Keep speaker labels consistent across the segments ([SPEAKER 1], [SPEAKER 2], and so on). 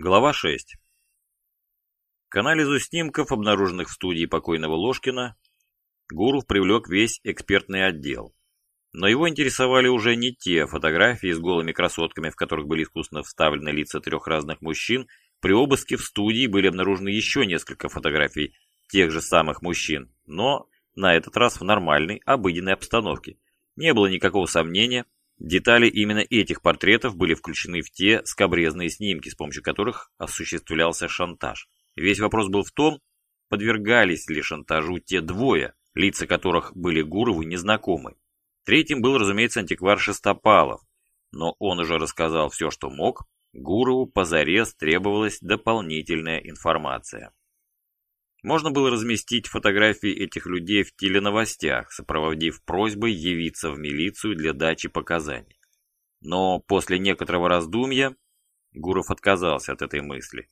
[SPEAKER 1] Глава 6. К анализу снимков, обнаруженных в студии покойного Ложкина, Гуров привлек весь экспертный отдел. Но его интересовали уже не те фотографии с голыми красотками, в которых были искусственно вставлены лица трех разных мужчин. При обыске в студии были обнаружены еще несколько фотографий тех же самых мужчин, но на этот раз в нормальной, обыденной обстановке. Не было никакого сомнения, Детали именно этих портретов были включены в те скобрезные снимки, с помощью которых осуществлялся шантаж. Весь вопрос был в том, подвергались ли шантажу те двое, лица которых были Гурову незнакомы. Третьим был, разумеется, антиквар Шестопалов, но он уже рассказал все, что мог, Гурову позарез требовалась дополнительная информация. Можно было разместить фотографии этих людей в теленовостях, сопроводив просьбой явиться в милицию для дачи показаний. Но после некоторого раздумья Гуров отказался от этой мысли.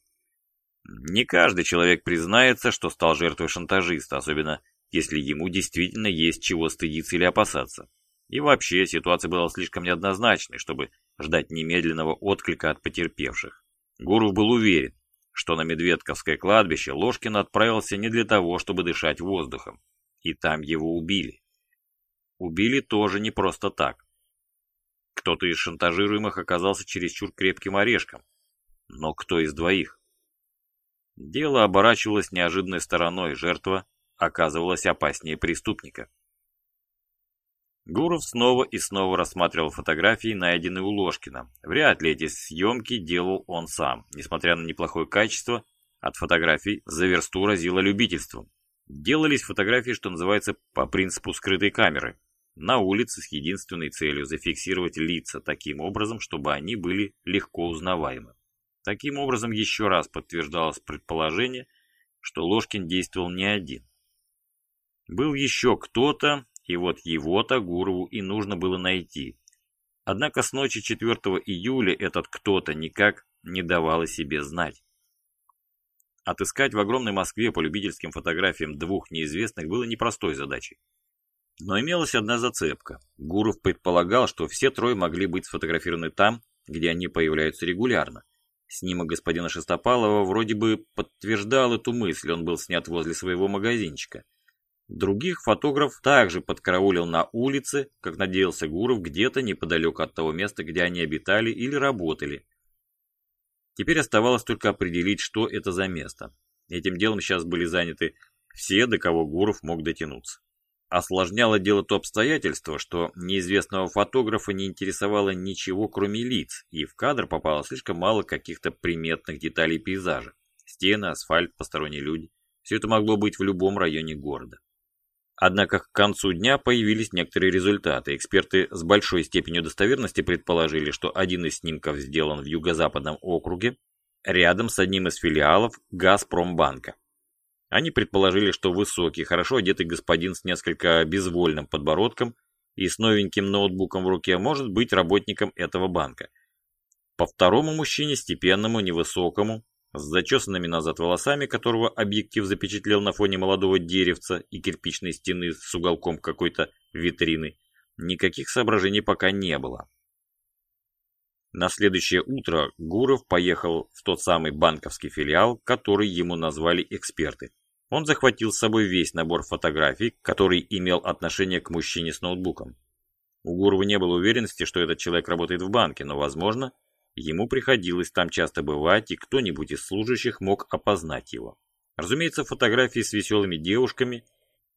[SPEAKER 1] Не каждый человек признается, что стал жертвой шантажиста, особенно если ему действительно есть чего стыдиться или опасаться. И вообще, ситуация была слишком неоднозначной, чтобы ждать немедленного отклика от потерпевших. Гуров был уверен, что на Медведковское кладбище Ложкин отправился не для того, чтобы дышать воздухом. И там его убили. Убили тоже не просто так. Кто-то из шантажируемых оказался чересчур крепким орешком. Но кто из двоих? Дело оборачивалось неожиданной стороной, жертва оказывалась опаснее преступника. Гуров снова и снова рассматривал фотографии, найденные у Ложкина. Вряд ли эти съемки делал он сам. Несмотря на неплохое качество, от фотографий за версту разило любительством. Делались фотографии, что называется, по принципу скрытой камеры. На улице с единственной целью зафиксировать лица таким образом, чтобы они были легко узнаваемы. Таким образом, еще раз подтверждалось предположение, что Ложкин действовал не один. Был еще кто-то, и вот его-то Гурову и нужно было найти. Однако с ночи 4 июля этот кто-то никак не давал о себе знать. Отыскать в огромной Москве по любительским фотографиям двух неизвестных было непростой задачей. Но имелась одна зацепка. Гуров предполагал, что все трое могли быть сфотографированы там, где они появляются регулярно. Снимок господина Шестопалова вроде бы подтверждал эту мысль, он был снят возле своего магазинчика. Других фотограф также подкараулил на улице, как надеялся Гуров, где-то неподалеку от того места, где они обитали или работали. Теперь оставалось только определить, что это за место. Этим делом сейчас были заняты все, до кого Гуров мог дотянуться. Осложняло дело то обстоятельство, что неизвестного фотографа не интересовало ничего, кроме лиц, и в кадр попало слишком мало каких-то приметных деталей пейзажа. Стены, асфальт, посторонние люди. Все это могло быть в любом районе города. Однако к концу дня появились некоторые результаты. Эксперты с большой степенью достоверности предположили, что один из снимков сделан в юго-западном округе, рядом с одним из филиалов Газпромбанка. Они предположили, что высокий, хорошо одетый господин с несколько безвольным подбородком и с новеньким ноутбуком в руке может быть работником этого банка. По второму мужчине, степенному, невысокому, с зачесанными назад волосами, которого объектив запечатлел на фоне молодого деревца и кирпичной стены с уголком какой-то витрины, никаких соображений пока не было. На следующее утро Гуров поехал в тот самый банковский филиал, который ему назвали эксперты. Он захватил с собой весь набор фотографий, который имел отношение к мужчине с ноутбуком. У Гурова не было уверенности, что этот человек работает в банке, но, возможно, Ему приходилось там часто бывать, и кто-нибудь из служащих мог опознать его. Разумеется, фотографии с веселыми девушками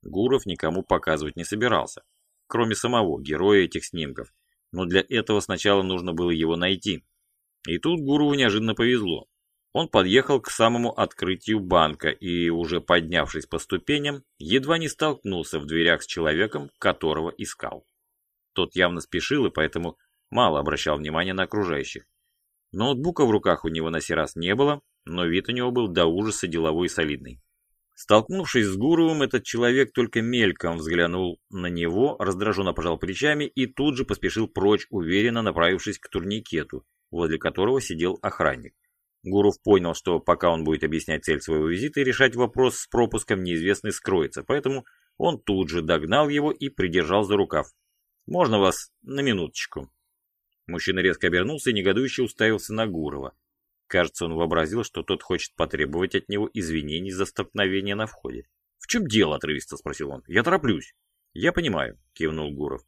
[SPEAKER 1] Гуров никому показывать не собирался, кроме самого героя этих снимков. Но для этого сначала нужно было его найти. И тут Гурову неожиданно повезло. Он подъехал к самому открытию банка и, уже поднявшись по ступеням, едва не столкнулся в дверях с человеком, которого искал. Тот явно спешил и поэтому мало обращал внимания на окружающих. Ноутбука в руках у него на сей раз не было, но вид у него был до ужаса деловой и солидный. Столкнувшись с Гуровым, этот человек только мельком взглянул на него, раздраженно пожал плечами и тут же поспешил прочь, уверенно направившись к турникету, возле которого сидел охранник. Гуров понял, что пока он будет объяснять цель своего визита и решать вопрос с пропуском, неизвестный скроется, поэтому он тут же догнал его и придержал за рукав. «Можно вас на минуточку?» Мужчина резко обернулся и негодующе уставился на Гурова. Кажется, он вообразил, что тот хочет потребовать от него извинений за столкновение на входе. «В чем дело?» – отрывисто спросил он. «Я тороплюсь». «Я понимаю», – кивнул Гуров.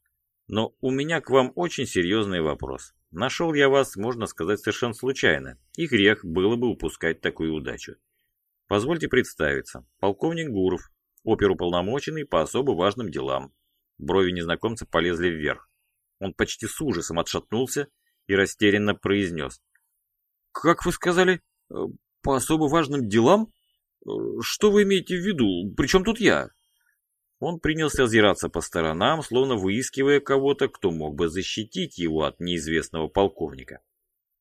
[SPEAKER 1] «Но у меня к вам очень серьезный вопрос. Нашел я вас, можно сказать, совершенно случайно, и грех было бы упускать такую удачу. Позвольте представиться. Полковник Гуров, оперуполномоченный по особо важным делам». Брови незнакомца полезли вверх. Он почти с ужасом отшатнулся и растерянно произнес. «Как вы сказали? Э, по особо важным делам? Э, что вы имеете в виду? Причем тут я?» Он принялся озираться по сторонам, словно выискивая кого-то, кто мог бы защитить его от неизвестного полковника.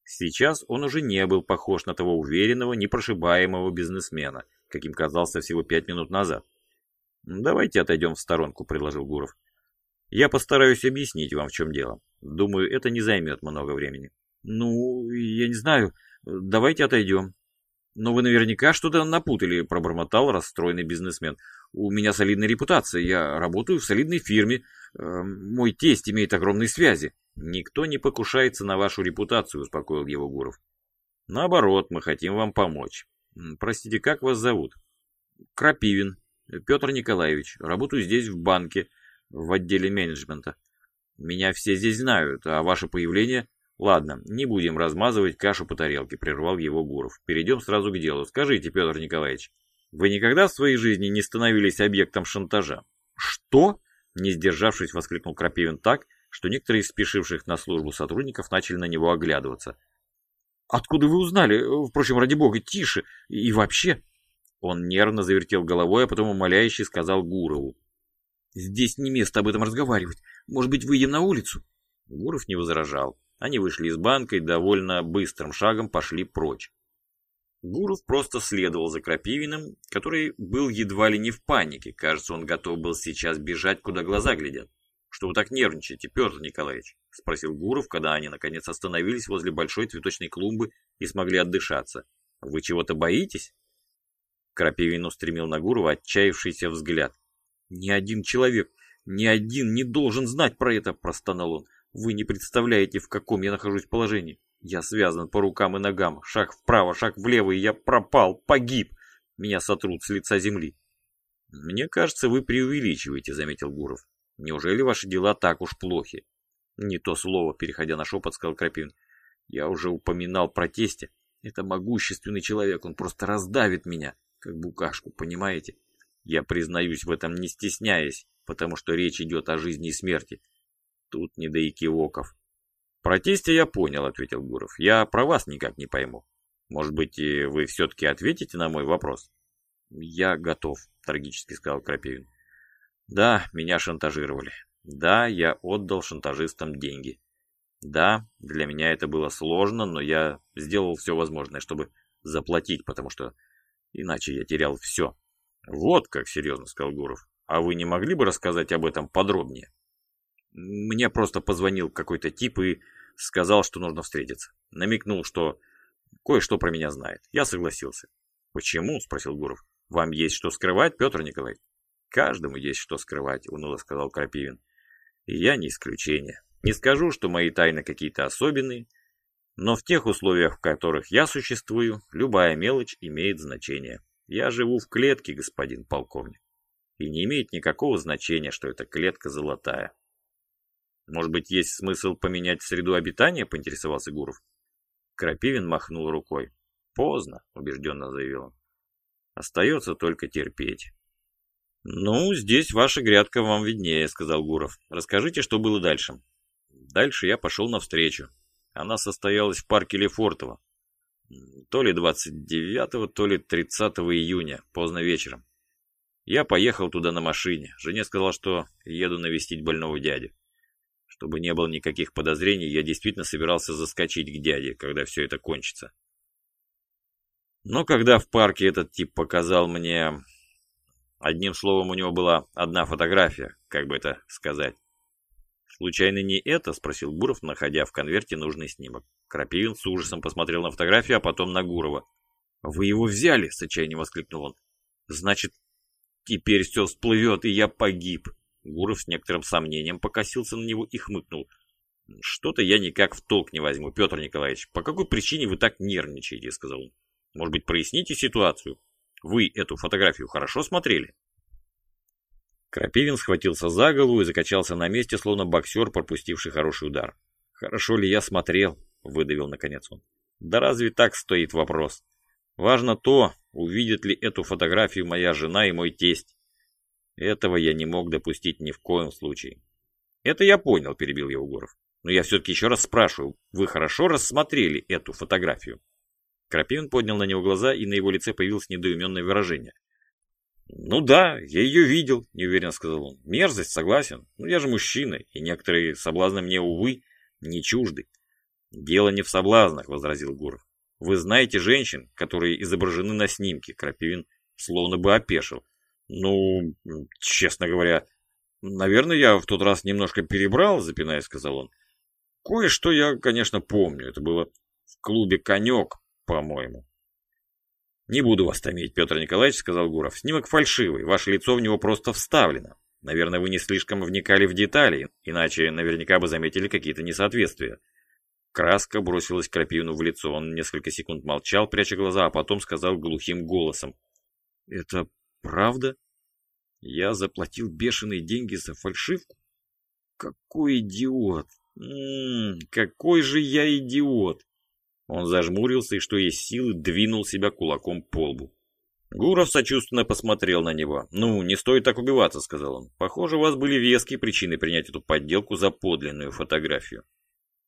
[SPEAKER 1] Сейчас он уже не был похож на того уверенного, непрошибаемого бизнесмена, каким казался всего пять минут назад. «Давайте отойдем в сторонку», — предложил Гуров. «Я постараюсь объяснить вам, в чем дело. Думаю, это не займет много времени». «Ну, я не знаю. Давайте отойдем». «Но вы наверняка что-то напутали», – пробормотал расстроенный бизнесмен. «У меня солидная репутация, я работаю в солидной фирме, э, мой тесть имеет огромные связи». «Никто не покушается на вашу репутацию», – успокоил его Гуров. «Наоборот, мы хотим вам помочь. Простите, как вас зовут?» «Крапивин. Петр Николаевич. Работаю здесь в банке, в отделе менеджмента. Меня все здесь знают, а ваше появление «Ладно, не будем размазывать кашу по тарелке», — прервал его Гуров. «Перейдем сразу к делу. Скажите, Петр Николаевич, вы никогда в своей жизни не становились объектом шантажа?» «Что?» — не сдержавшись, воскликнул Крапивин так, что некоторые из спешивших на службу сотрудников начали на него оглядываться. «Откуда вы узнали? Впрочем, ради бога, тише! И вообще...» Он нервно завертел головой, а потом умоляюще сказал Гурову. «Здесь не место об этом разговаривать. Может быть, выйдем на улицу?» Гуров не возражал. Они вышли из банка и довольно быстрым шагом пошли прочь. Гуров просто следовал за Крапивиным, который был едва ли не в панике. Кажется, он готов был сейчас бежать, куда глаза глядят. «Что вы так нервничаете, Петр Николаевич?» – спросил Гуров, когда они наконец остановились возле большой цветочной клумбы и смогли отдышаться. «Вы чего-то боитесь?» Крапивин устремил на Гурова отчаявшийся взгляд. «Ни один человек, ни один не должен знать про это!» – простонал он. Вы не представляете, в каком я нахожусь положении. Я связан по рукам и ногам. Шаг вправо, шаг влево, и я пропал, погиб. Меня сотрут с лица земли. Мне кажется, вы преувеличиваете, заметил Гуров. Неужели ваши дела так уж плохи? Не то слово, переходя на шепот, сказал Крапивин. Я уже упоминал про тестя. Это могущественный человек, он просто раздавит меня, как букашку, понимаете? Я признаюсь в этом не стесняясь, потому что речь идет о жизни и смерти. Тут не до экивоков. Про тестя я понял, ответил Гуров. Я про вас никак не пойму. Может быть, вы все-таки ответите на мой вопрос? Я готов, трагически сказал Крапивин. Да, меня шантажировали. Да, я отдал шантажистам деньги. Да, для меня это было сложно, но я сделал все возможное, чтобы заплатить, потому что иначе я терял все. Вот как серьезно сказал Гуров. А вы не могли бы рассказать об этом подробнее? Мне просто позвонил какой-то тип и сказал, что нужно встретиться. Намекнул, что кое-что про меня знает. Я согласился. «Почему?» – спросил Гуров. «Вам есть что скрывать, Петр Николаевич?» «Каждому есть что скрывать», – уныло сказал Крапивин. «И я не исключение. Не скажу, что мои тайны какие-то особенные, но в тех условиях, в которых я существую, любая мелочь имеет значение. Я живу в клетке, господин полковник. И не имеет никакого значения, что эта клетка золотая. Может быть, есть смысл поменять среду обитания, поинтересовался Гуров. Крапивин махнул рукой. Поздно, убежденно заявил он. Остается только терпеть. «Ну, здесь ваша грядка вам виднее», — сказал Гуров. «Расскажите, что было дальше». Дальше я пошел навстречу. Она состоялась в парке Лефортово. То ли 29-го, то ли 30 июня, поздно вечером. Я поехал туда на машине. Жене сказал, что еду навестить больного дядю. Чтобы не было никаких подозрений, я действительно собирался заскочить к дяде, когда все это кончится. Но когда в парке этот тип показал мне... Одним словом, у него была одна фотография, как бы это сказать. «Случайно не это?» – спросил Гуров, находя в конверте нужный снимок. Крапивин с ужасом посмотрел на фотографию, а потом на Гурова. «Вы его взяли!» – с отчаянием воскликнул он. «Значит, теперь все всплывет, и я погиб!» Гуров с некоторым сомнением покосился на него и хмыкнул. Что-то я никак в толк не возьму, Петр Николаевич. По какой причине вы так нервничаете, сказал он. Может быть, проясните ситуацию? Вы эту фотографию хорошо смотрели? Крапивин схватился за голову и закачался на месте, словно боксер, пропустивший хороший удар. «Хорошо ли я смотрел?» — выдавил наконец он. «Да разве так стоит вопрос? Важно то, увидит ли эту фотографию моя жена и мой тесть. Этого я не мог допустить ни в коем случае». «Это я понял», — перебил его Гуров. «Но я все-таки еще раз спрашиваю, вы хорошо рассмотрели эту фотографию?» Крапивин поднял на него глаза, и на его лице появилось недоуменное выражение. «Ну да, я ее видел», — неуверенно сказал он. «Мерзость, согласен. Но я же мужчина, и некоторые соблазны мне, увы, не чужды». «Дело не в соблазнах», — возразил Гуров. «Вы знаете женщин, которые изображены на снимке?» Крапивин словно бы опешил. «Ну, честно говоря, наверное, я в тот раз немножко перебрал», — запинаясь, сказал он. «Кое-что я, конечно, помню. Это было в клубе «Конек», по-моему». «Не буду вас томить, Петр Николаевич», — сказал Гуров. «Снимок фальшивый, ваше лицо в него просто вставлено. Наверное, вы не слишком вникали в детали, иначе наверняка бы заметили какие-то несоответствия». Краска бросилась Крапивину в лицо. Он несколько секунд молчал, пряча глаза, а потом сказал глухим голосом. «Это правда? Я заплатил бешеные деньги за фальшивку? Какой идиот! М м-м, -м, какой же я идиот!» Он зажмурился и, что есть силы, двинул себя кулаком по лбу. Гуров сочувственно посмотрел на него. «Ну, не стоит так убиваться», — сказал он. «Похоже, у вас были веские причины принять эту подделку за подлинную фотографию».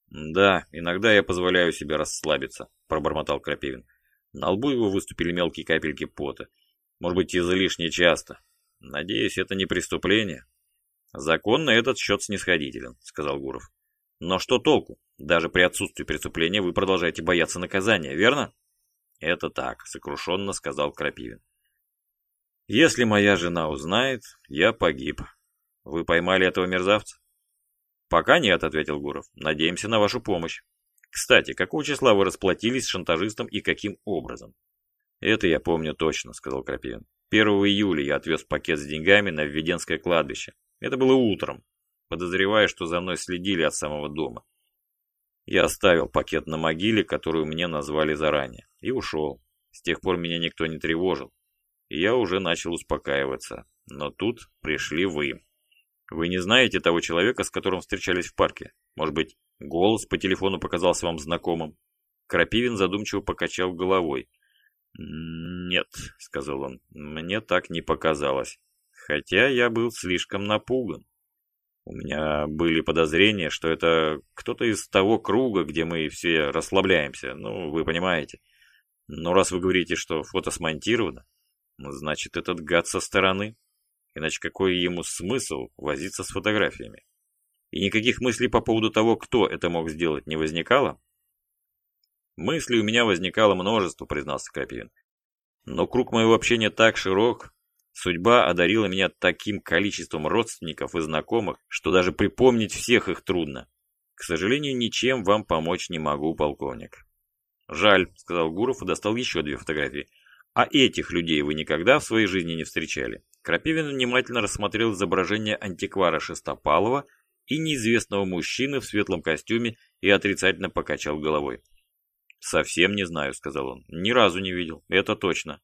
[SPEAKER 1] «Да, иногда я позволяю себе расслабиться», — пробормотал Крапивин. На лбу его выступили мелкие капельки пота. «Может быть, излишне часто. Надеюсь, это не преступление». «Закон на этот счет снисходителен», — сказал Гуров. «Но что толку? Даже при отсутствии преступления вы продолжаете бояться наказания, верно? Это так, сокрушенно сказал Крапивин. Если моя жена узнает, я погиб. Вы поймали этого мерзавца? Пока нет, ответил Гуров. Надеемся на вашу помощь. Кстати, какого числа вы расплатились с шантажистом и каким образом? Это я помню точно, сказал Крапивин. 1 июля я отвез пакет с деньгами на Введенское кладбище. Это было утром. Подозревая, что за мной следили от самого дома. Я оставил пакет на могиле, которую мне назвали заранее, и ушел. С тех пор меня никто не тревожил. И я уже начал успокаиваться. Но тут пришли вы. Вы не знаете того человека, с которым встречались в парке? Может быть, голос по телефону показался вам знакомым? Крапивин задумчиво покачал головой. «Нет», — сказал он, — «мне так не показалось. Хотя я был слишком напуган. У меня были подозрения, что это кто-то из того круга, где мы все расслабляемся, ну, вы понимаете. Но раз вы говорите, что фото смонтировано, значит, этот гад со стороны. Иначе какой ему смысл возиться с фотографиями? И никаких мыслей по поводу того, кто это мог сделать, не возникало? Мыслей у меня возникало множество, признался Крапивин. Но круг моего общения так широк, Судьба одарила меня таким количеством родственников и знакомых, что даже припомнить всех их трудно. К сожалению, ничем вам помочь не могу, полковник. Жаль, сказал Гуров и достал еще две фотографии. А этих людей вы никогда в своей жизни не встречали? Крапивин внимательно рассмотрел изображение антиквара Шестопалова и неизвестного мужчины в светлом костюме и отрицательно покачал головой. «Совсем не знаю», — сказал он. «Ни разу не видел, это точно.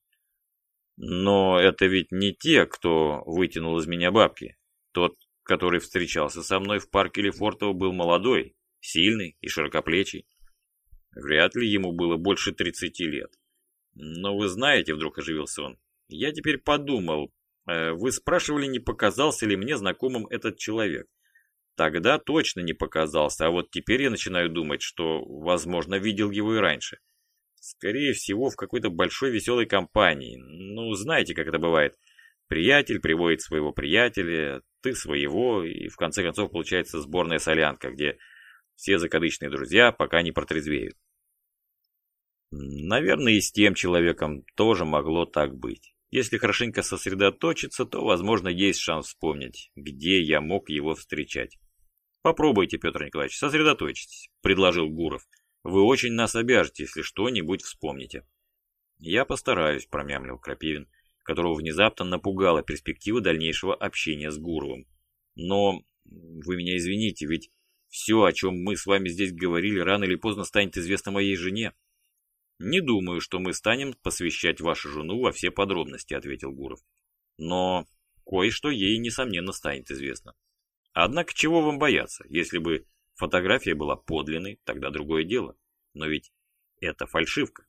[SPEAKER 1] Но это ведь не те, кто вытянул из меня бабки. Тот, который встречался со мной в парке Лефортово, был молодой, сильный и широкоплечий. Вряд ли ему было больше 30 лет. Но вы знаете, вдруг оживился он, я теперь подумал, э, вы спрашивали, не показался ли мне знакомым этот человек. Тогда точно не показался, а вот теперь я начинаю думать, что, возможно, видел его и раньше. Скорее всего, в какой-то большой веселой компании. Ну, знаете, как это бывает. Приятель приводит своего приятеля, ты своего, и в конце концов получается сборная солянка, где все закадычные друзья пока не протрезвеют. Наверное, и с тем человеком тоже могло так быть. Если хорошенько сосредоточиться, то, возможно, есть шанс вспомнить, где я мог его встречать. Попробуйте, Петр Николаевич, сосредоточьтесь, предложил Гуров. Вы очень нас обяжете, если что-нибудь вспомните. Я постараюсь, промямлил Крапивин, которого внезапно напугала перспектива дальнейшего общения с Гуровым. Но вы меня извините, ведь Все, о чем мы с вами здесь говорили, рано или поздно станет известно моей жене. Не думаю, что мы станем посвящать вашу жену во все подробности, ответил Гуров. Но кое-что ей, несомненно, станет известно. Однако чего вам бояться? Если бы фотография была подлинной, тогда другое дело. Но ведь это фальшивка.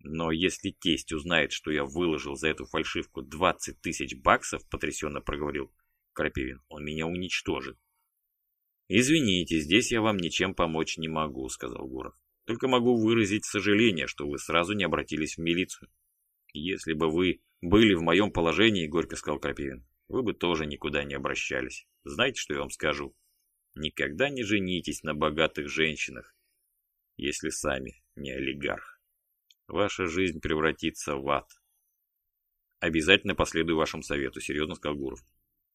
[SPEAKER 1] Но если тесть узнает, что я выложил за эту фальшивку 20 тысяч баксов, потрясенно проговорил Крапивин, он меня уничтожит. «Извините, здесь я вам ничем помочь не могу», — сказал Гуров. «Только могу выразить сожаление, что вы сразу не обратились в милицию. Если бы вы были в моем положении, — горько сказал Крапивин, — вы бы тоже никуда не обращались. Знаете, что я вам скажу? Никогда не женитесь на богатых женщинах, если сами не олигарх. Ваша жизнь превратится в ад. Обязательно последую вашему совету, серьезно сказал Гуров.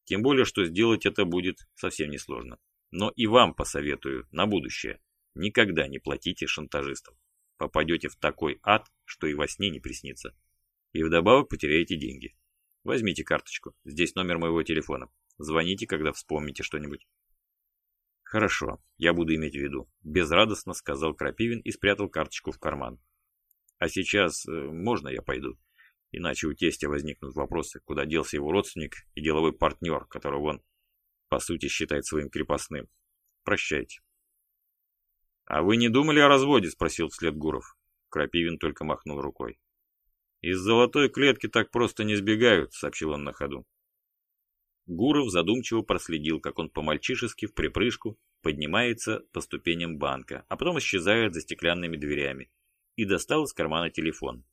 [SPEAKER 1] Тем более, что сделать это будет совсем несложно. Но и вам посоветую на будущее. Никогда не платите шантажистам. Попадете в такой ад, что и во сне не приснится. И вдобавок потеряете деньги. Возьмите карточку. Здесь номер моего телефона. Звоните, когда вспомните что-нибудь. Хорошо, я буду иметь в виду. Безрадостно сказал Крапивин и спрятал карточку в карман. А сейчас э, можно я пойду? Иначе у тестя возникнут вопросы, куда делся его родственник и деловой партнер, которого он по сути считает своим крепостным. Прощайте. А вы не думали о разводе? Спросил вслед Гуров. Крапивин только махнул рукой. Из золотой клетки так просто не сбегают, сообщил он на ходу. Гуров задумчиво проследил, как он по-мальчишески в припрыжку поднимается по ступеням банка, а потом исчезает за стеклянными дверями, и достал из кармана телефон.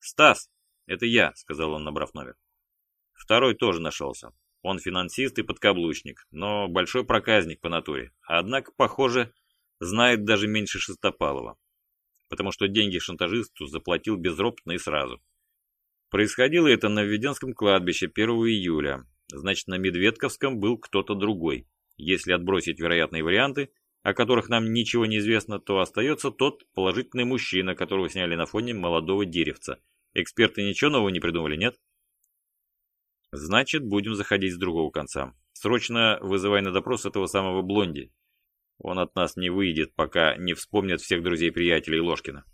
[SPEAKER 1] «Стас, это я», — сказал он, набрав номер. Второй тоже нашелся. Он финансист и подкаблучник, но большой проказник по натуре. Однако, похоже, знает даже меньше Шестопалова. Потому что деньги шантажисту заплатил безропотно и сразу. Происходило это на Введенском кладбище 1 июля. Значит, на Медведковском был кто-то другой. Если отбросить вероятные варианты, о которых нам ничего не известно, то остается тот положительный мужчина, которого сняли на фоне молодого деревца. Эксперты ничего нового не придумали, нет? Значит, будем заходить с другого конца. Срочно вызывай на допрос этого самого Блонди. Он от нас не выйдет, пока не вспомнит всех друзей-приятелей Ложкина.